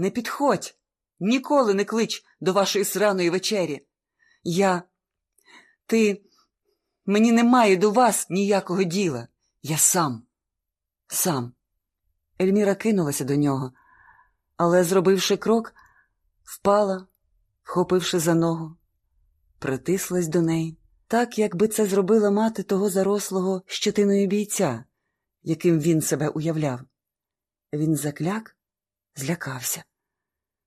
Не підходь, ніколи не клич до вашої сраної вечері. Я. Ти. Мені немає до вас ніякого діла. Я сам. Сам. Ельміра кинулася до нього, але, зробивши крок, впала, вхопивши за ногу, притислась до неї, так, якби це зробила мати того зарослого щетиною бійця, яким він себе уявляв. Він закляк, злякався,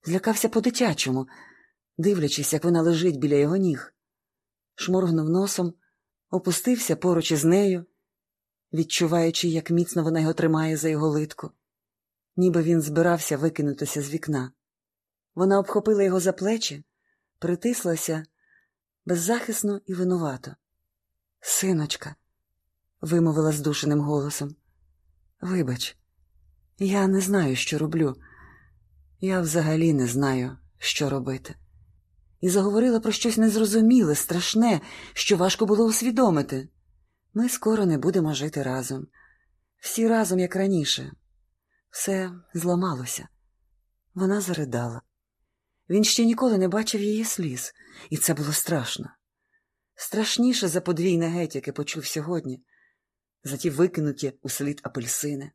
злякався по-дитячому, дивлячись, як вона лежить біля його ніг, шморгнув носом, опустився поруч із нею, відчуваючи, як міцно вона його тримає за його литку, ніби він збирався викинутися з вікна. Вона обхопила його за плечі, притислася беззахисно і винувато. Синочка, вимовила здушеним голосом, вибач, я не знаю, що роблю. Я взагалі не знаю, що робити. І заговорила про щось незрозуміле, страшне, що важко було усвідомити. Ми скоро не будемо жити разом. Всі разом, як раніше. Все зламалося. Вона заридала. Він ще ніколи не бачив її сліз, і це було страшно. Страшніше за подвійне геть, яке почув сьогодні, за ті викинуті у слід апельсини.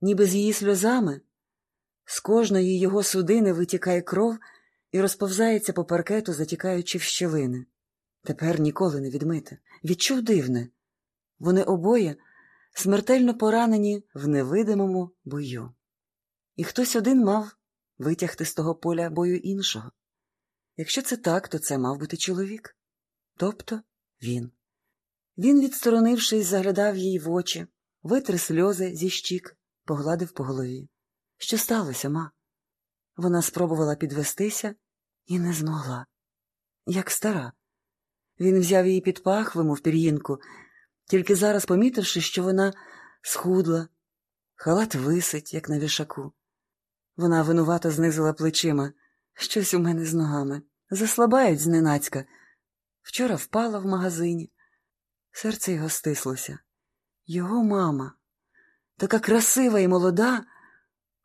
Ніби з її сльозами з кожної його судини витікає кров і розповзається по паркету, затікаючи в щілини. Тепер ніколи не відмити. Відчув дивне. Вони обоє смертельно поранені в невидимому бою. І хтось один мав витягти з того поля бою іншого. Якщо це так, то це мав бути чоловік. Тобто він. Він, відсторонившись, заглядав їй в очі, витер сльози зі щік, погладив по голові. Що сталося, ма? Вона спробувала підвестися і не змогла. Як стара. Він взяв її під пахвиму в пір'їнку, тільки зараз помітивши, що вона схудла, халат висить, як на вішаку. Вона винувато знизила плечима. Щось у мене з ногами. Заслабають зненацька. Вчора впала в магазині. Серце його стислося. Його мама, така красива і молода,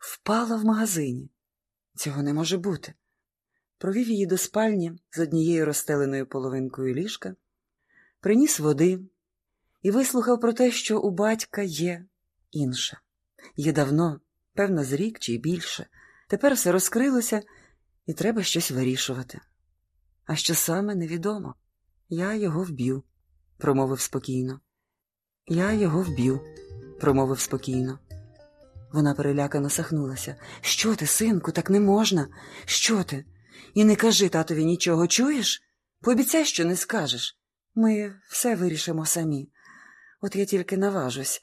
впала в магазині. Цього не може бути. Провів її до спальні з однією розстеленою половинкою ліжка, приніс води і вислухав про те, що у батька є інша. Є давно, певно, з рік чи більше. Тепер все розкрилося, і треба щось вирішувати. А що саме невідомо. Я його вб'ю, промовив спокійно. Я його вб'ю, промовив спокійно. Вона перелякано сахнулася. Що ти, синку, так не можна? Що ти? І не кажи татові нічого, чуєш? Пообіцяй, що не скажеш. Ми все вирішимо самі. От я тільки наважусь.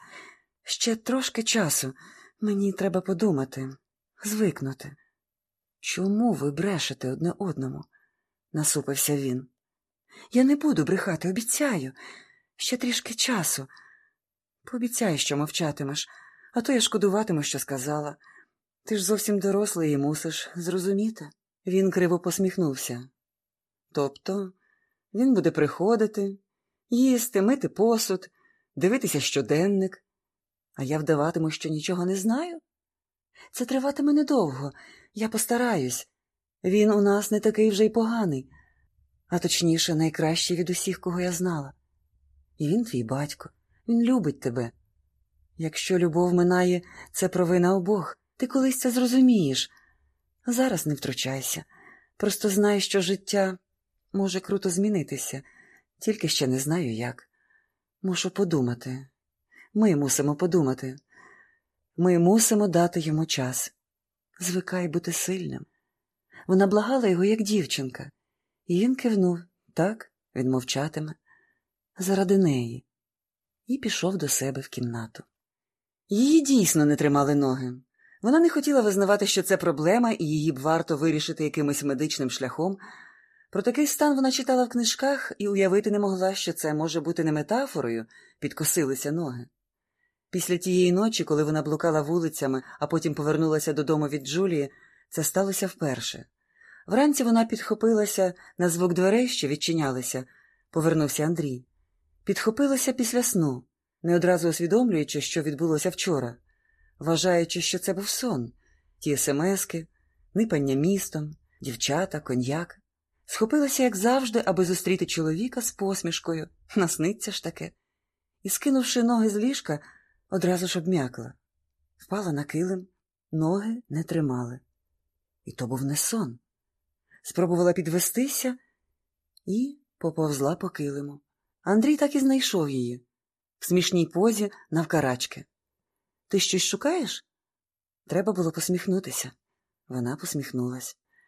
Ще трошки часу. Мені треба подумати, звикнути. Чому ви брешете одне одному? насупився він. Я не буду брехати, обіцяю. Ще трішки часу. Пообіцяй, що мовчатимеш, а то я шкодуватиму, що сказала. Ти ж зовсім дорослий і мусиш зрозуміти. Він криво посміхнувся. Тобто він буде приходити, їсти, мити посуд, дивитися щоденник, а я вдаватиму, що нічого не знаю. Це триватиме недовго, я постараюсь. Він у нас не такий вже й поганий, а точніше, найкращий від усіх, кого я знала. І він твій батько, він любить тебе. Якщо любов минає, це провина обох, ти колись це зрозумієш. Зараз не втручайся. Просто знай, що життя може круто змінитися, тільки ще не знаю як. Мушу подумати. Ми мусимо подумати. Ми мусимо дати йому час. Звикай бути сильним. Вона благала його, як дівчинка, і він кивнув так, він мовчатиме, заради неї, і пішов до себе в кімнату. Її дійсно не тримали ноги. Вона не хотіла визнавати, що це проблема, і її б варто вирішити якимось медичним шляхом. Про такий стан вона читала в книжках і уявити не могла, що це може бути не метафорою, підкосилися ноги. Після тієї ночі, коли вона блукала вулицями, а потім повернулася додому від Джулії, це сталося вперше. Вранці вона підхопилася на звук дверей, що відчинялися, повернувся Андрій. Підхопилася після сну, не одразу усвідомлюючи, що відбулося вчора, вважаючи, що це був сон, ті смски, нипання містом, дівчата, коньяк. Схопилася, як завжди, аби зустріти чоловіка з посмішкою, насниться ж таке, і, скинувши ноги з ліжка, одразу ж обм'якла. Впала на килим, ноги не тримали. І то був не сон. Спробувала підвестися і поповзла по килиму. Андрій так і знайшов її в смішній позі навкарачки. Ти щось шукаєш? Треба було посміхнутися. Вона посміхнулась.